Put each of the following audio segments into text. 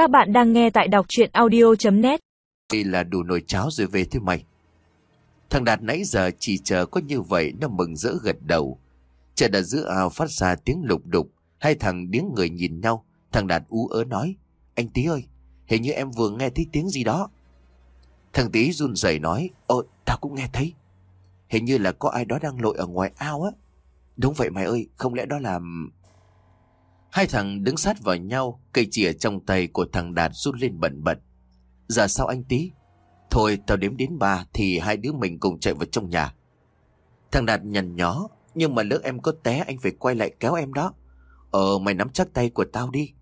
Các bạn đang nghe tại đọc chuyện audio.net Đây là đủ nồi cháo rồi về thế mày. Thằng Đạt nãy giờ chỉ chờ có như vậy nó mừng rỡ gật đầu. Chờ đã giữa ao phát ra tiếng lục đục. Hai thằng điếng người nhìn nhau. Thằng Đạt ú ớ nói. Anh Tí ơi, hình như em vừa nghe thấy tiếng gì đó. Thằng Tí run rẩy nói. Ồ, tao cũng nghe thấy. Hình như là có ai đó đang lội ở ngoài ao á. Đúng vậy mày ơi, không lẽ đó là... Hai thằng đứng sát vào nhau, cây chìa trong tay của thằng Đạt run lên bẩn bật. Giờ sao anh tí? Thôi tao đếm đến ba thì hai đứa mình cùng chạy vào trong nhà. Thằng Đạt nhằn nhó, nhưng mà lỡ em có té anh phải quay lại kéo em đó. Ờ mày nắm chắc tay của tao đi.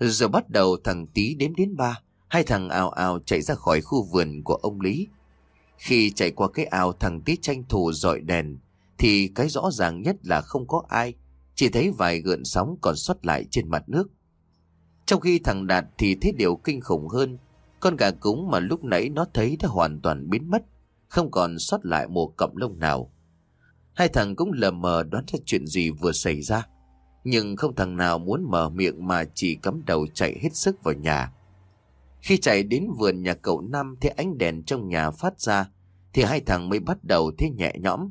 Rồi bắt đầu thằng tí đếm đến ba, hai thằng ào ào chạy ra khỏi khu vườn của ông Lý. Khi chạy qua cái ao thằng tí tranh thủ dọi đèn, thì cái rõ ràng nhất là không có ai. Chỉ thấy vài gợn sóng còn xuất lại trên mặt nước. Trong khi thằng Đạt thì thấy điều kinh khủng hơn. Con gà cúng mà lúc nãy nó thấy đã hoàn toàn biến mất. Không còn sót lại một cọng lông nào. Hai thằng cũng lờ mờ đoán ra chuyện gì vừa xảy ra. Nhưng không thằng nào muốn mở miệng mà chỉ cắm đầu chạy hết sức vào nhà. Khi chạy đến vườn nhà cậu Năm thì ánh đèn trong nhà phát ra. Thì hai thằng mới bắt đầu thấy nhẹ nhõm.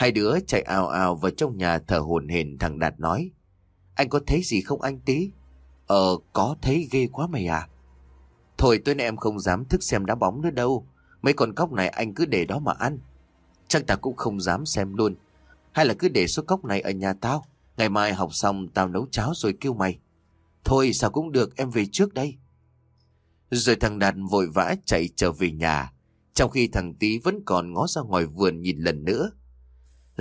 Hai đứa chạy ào ào vào trong nhà thở hồn hển thằng Đạt nói. Anh có thấy gì không anh tí? Ờ, có thấy ghê quá mày à? Thôi tối nay em không dám thức xem đá bóng nữa đâu. Mấy con cóc này anh cứ để đó mà ăn. Chắc ta cũng không dám xem luôn. Hay là cứ để số cốc này ở nhà tao. Ngày mai học xong tao nấu cháo rồi kêu mày. Thôi sao cũng được em về trước đây. Rồi thằng Đạt vội vã chạy trở về nhà. Trong khi thằng Tý vẫn còn ngó ra ngoài vườn nhìn lần nữa.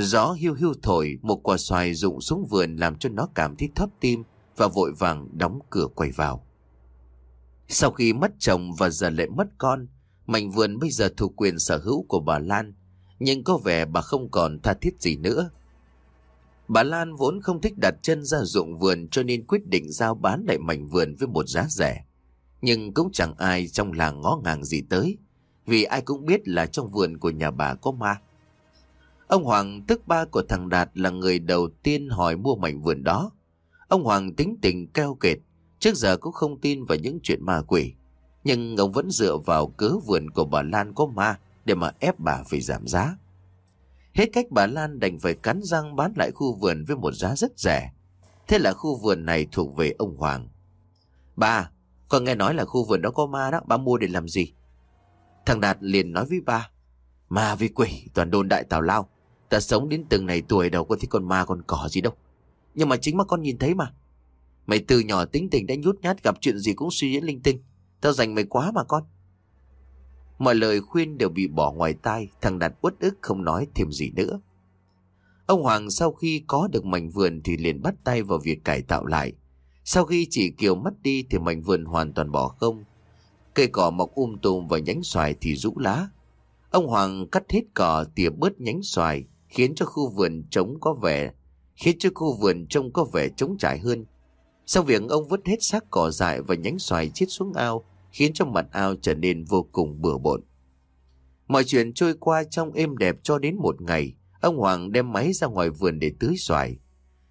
Gió hiu hiu thổi, một quả xoài rụng xuống vườn làm cho nó cảm thấy thấp tim và vội vàng đóng cửa quay vào. Sau khi mất chồng và giờ lại mất con, mảnh vườn bây giờ thuộc quyền sở hữu của bà Lan, nhưng có vẻ bà không còn tha thiết gì nữa. Bà Lan vốn không thích đặt chân ra ruộng vườn cho nên quyết định giao bán lại mảnh vườn với một giá rẻ. Nhưng cũng chẳng ai trong làng ngó ngàng gì tới, vì ai cũng biết là trong vườn của nhà bà có ma. Ông Hoàng tức ba của thằng Đạt là người đầu tiên hỏi mua mảnh vườn đó. Ông Hoàng tính tình keo kệt, trước giờ cũng không tin vào những chuyện ma quỷ. Nhưng ông vẫn dựa vào cớ vườn của bà Lan có ma để mà ép bà phải giảm giá. Hết cách bà Lan đành phải cắn răng bán lại khu vườn với một giá rất rẻ. Thế là khu vườn này thuộc về ông Hoàng. Bà, con nghe nói là khu vườn đó có ma đó, bà mua để làm gì? Thằng Đạt liền nói với ba. Ma với quỷ, toàn đồn đại tào lao. Ta sống đến từng này tuổi đâu có thấy con ma con cỏ gì đâu. Nhưng mà chính mắt con nhìn thấy mà. Mày từ nhỏ tính tình đã nhút nhát gặp chuyện gì cũng suy diễn linh tinh. Tao dành mày quá mà con. Mọi lời khuyên đều bị bỏ ngoài tai, thằng Đạt uất ức không nói thêm gì nữa. Ông Hoàng sau khi có được mảnh vườn thì liền bắt tay vào việc cải tạo lại. Sau khi chỉ kiều mất đi thì mảnh vườn hoàn toàn bỏ không. Cây cỏ mọc um tùm và nhánh xoài thì rũ lá. Ông Hoàng cắt hết cỏ tỉa bớt nhánh xoài, khiến cho khu vườn trống có vẻ, khiến cho khu vườn trông có vẻ trống trải hơn. Sau việc ông vứt hết xác cỏ dại và nhánh xoài chết xuống ao, khiến cho mặt ao trở nên vô cùng bừa bộn. Mọi chuyện trôi qua trong êm đẹp cho đến một ngày, ông Hoàng đem máy ra ngoài vườn để tưới xoài.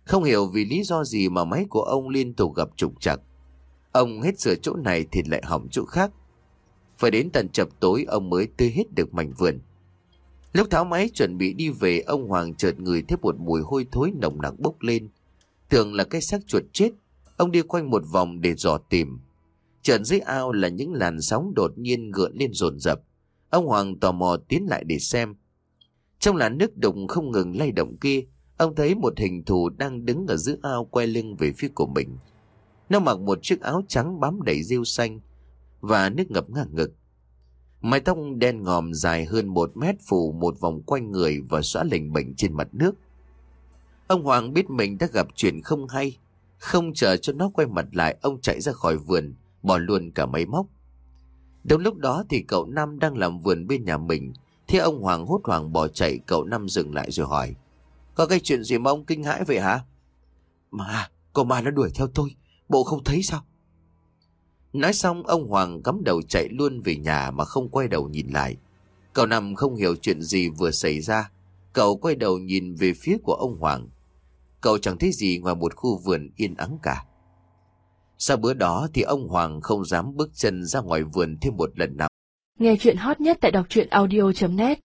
Không hiểu vì lý do gì mà máy của ông liên tục gặp trục trặc. Ông hết sửa chỗ này thì lại hỏng chỗ khác. Phải đến tận chập tối ông mới tưới hết được mảnh vườn. Lúc tháo máy chuẩn bị đi về ông Hoàng chợt người thấy một mùi hôi thối nồng nặc bốc lên. Tưởng là cái xác chuột chết. Ông đi quanh một vòng để dò tìm. trận dưới ao là những làn sóng đột nhiên gợn lên rồn rập. Ông Hoàng tò mò tiến lại để xem. Trong làn nước đục không ngừng lay động kia, ông thấy một hình thù đang đứng ở giữa ao quay lưng về phía của mình. Nó mặc một chiếc áo trắng bám đầy rêu xanh và nước ngập ngang ngực. Mái tóc đen ngòm dài hơn một mét phủ một vòng quanh người và xóa lình bệnh trên mặt nước. Ông Hoàng biết mình đã gặp chuyện không hay. Không chờ cho nó quay mặt lại, ông chạy ra khỏi vườn, bỏ luôn cả máy móc. Đúng lúc đó thì cậu Nam đang làm vườn bên nhà mình. Thế ông Hoàng hốt hoảng bỏ chạy, cậu Nam dừng lại rồi hỏi. Có cái chuyện gì mà ông kinh hãi vậy hả? Mà, cô ma nó đuổi theo tôi, bộ không thấy sao? Nói xong, ông Hoàng cắm đầu chạy luôn về nhà mà không quay đầu nhìn lại. Cậu nằm không hiểu chuyện gì vừa xảy ra. Cậu quay đầu nhìn về phía của ông Hoàng. Cậu chẳng thấy gì ngoài một khu vườn yên ắng cả. Sau bữa đó thì ông Hoàng không dám bước chân ra ngoài vườn thêm một lần nào. Nghe chuyện hot nhất tại đọc truyện audio.net